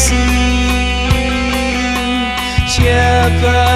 see. Shepherd.